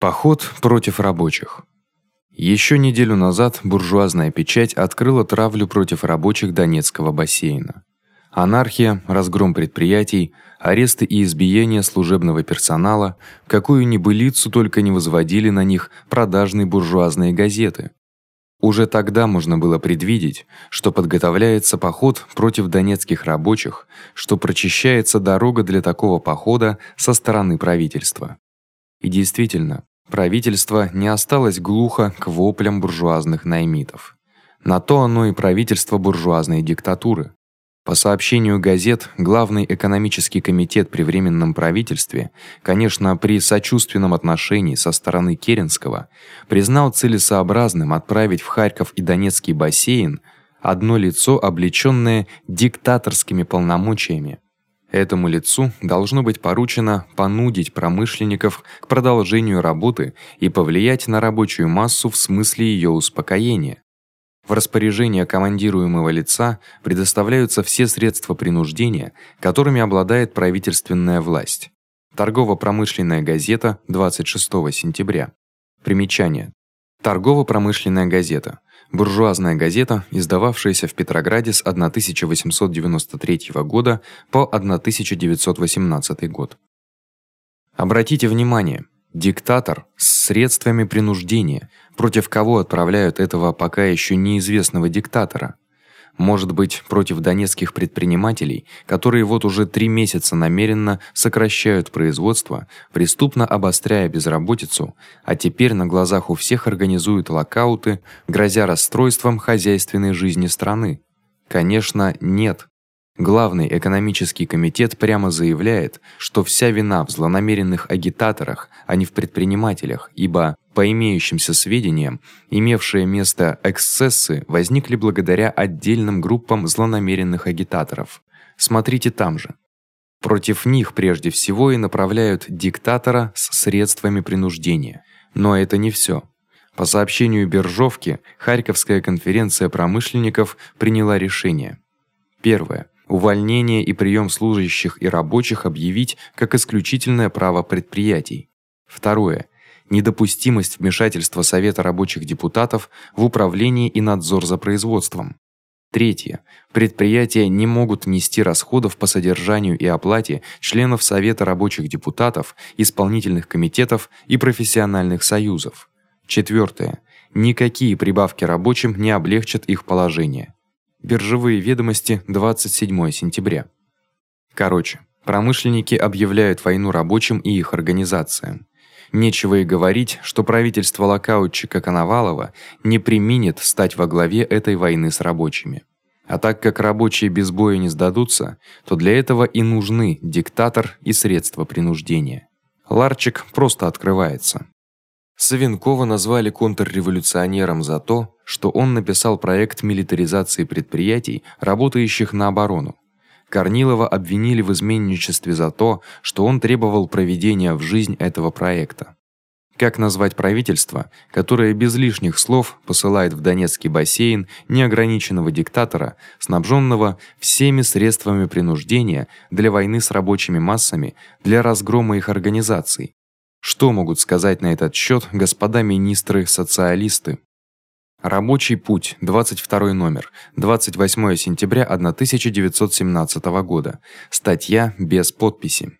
Поход против рабочих. Еще неделю назад буржуазная печать открыла травлю против рабочих Донецкого бассейна. Анархия, разгром предприятий, аресты и избиения служебного персонала, какую небылицу только не возводили на них продажные буржуазные газеты. Уже тогда можно было предвидеть, что подготовляется поход против донецких рабочих, что прочищается дорога для такого похода со стороны правительства. И действительно, правительство не осталось глухо к воплям буржуазных наймитов. На то оно и правительство буржуазной диктатуры. По сообщению газет, главный экономический комитет при временном правительстве, конечно, при сочувственном отношении со стороны Керенского, признал целесообразным отправить в Харьков и Донецкий бассейн одно лицо, облечённое диктаторскими полномочиями Этому лицу должно быть поручено понудить промышленников к продолжению работы и повлиять на рабочую массу в смысле её успокоения. В распоряжение командируемого лица предоставляются все средства принуждения, которыми обладает правительственная власть. Торгово-промышленная газета 26 сентября. Примечание: Торгово-промышленная газета буржуазная газета, издававшаяся в Петрограде с 1893 года по 1918 год. Обратите внимание, диктатор с средствами принуждения, против кого отправляют этого пока ещё неизвестного диктатора? Может быть, против донецких предпринимателей, которые вот уже три месяца намеренно сокращают производство, преступно обостряя безработицу, а теперь на глазах у всех организуют локауты, грозя расстройством хозяйственной жизни страны. Конечно, нет. Главный экономический комитет прямо заявляет, что вся вина в злонамеренных агитаторах, а не в предпринимателях, ибо по имеющимся сведениям, имевшие место эксцессы возникли благодаря отдельным группам злонамеренных агитаторов. Смотрите там же. Против них прежде всего и направляют диктатора с средствами принуждения. Но это не всё. По сообщению Биржовки, Харьковская конференция промышленников приняла решение. Первое увольнение и прием служащих и рабочих объявить как исключительное право предприятий. Второе недопустимость вмешательства Совета рабочих депутатов в управление и надзор за производством. Третье. Предприятия не могут нести расходов по содержанию и оплате членов Совета рабочих депутатов, исполнительных комитетов и профессиональных союзов. Четвертое. Никакие прибавки рабочим не облегчат их положение. Биржевые ведомости, 27 сентября. Короче, промышленники объявляют войну рабочим и их организациям. Нечего и говорить, что правительство локаутчика Коновалова не применит стать во главе этой войны с рабочими. А так как рабочие без боя не сдадутся, то для этого и нужны диктатор и средства принуждения. Ларчик просто открывается. Савенкова назвали контрреволюционером за то, что он написал проект милитаризации предприятий, работающих на оборону. Корнилова обвинили в изменничестве за то, что он требовал проведения в жизнь этого проекта. Как назвать правительство, которое без лишних слов посылает в Донецкий бассейн неограниченного диктатора, снабженного всеми средствами принуждения для войны с рабочими массами, для разгрома их организаций? Что могут сказать на этот счёт господа министры-социалисты? Рабочий путь, 22 номер, 28 сентября 1917 года. Статья без подписи.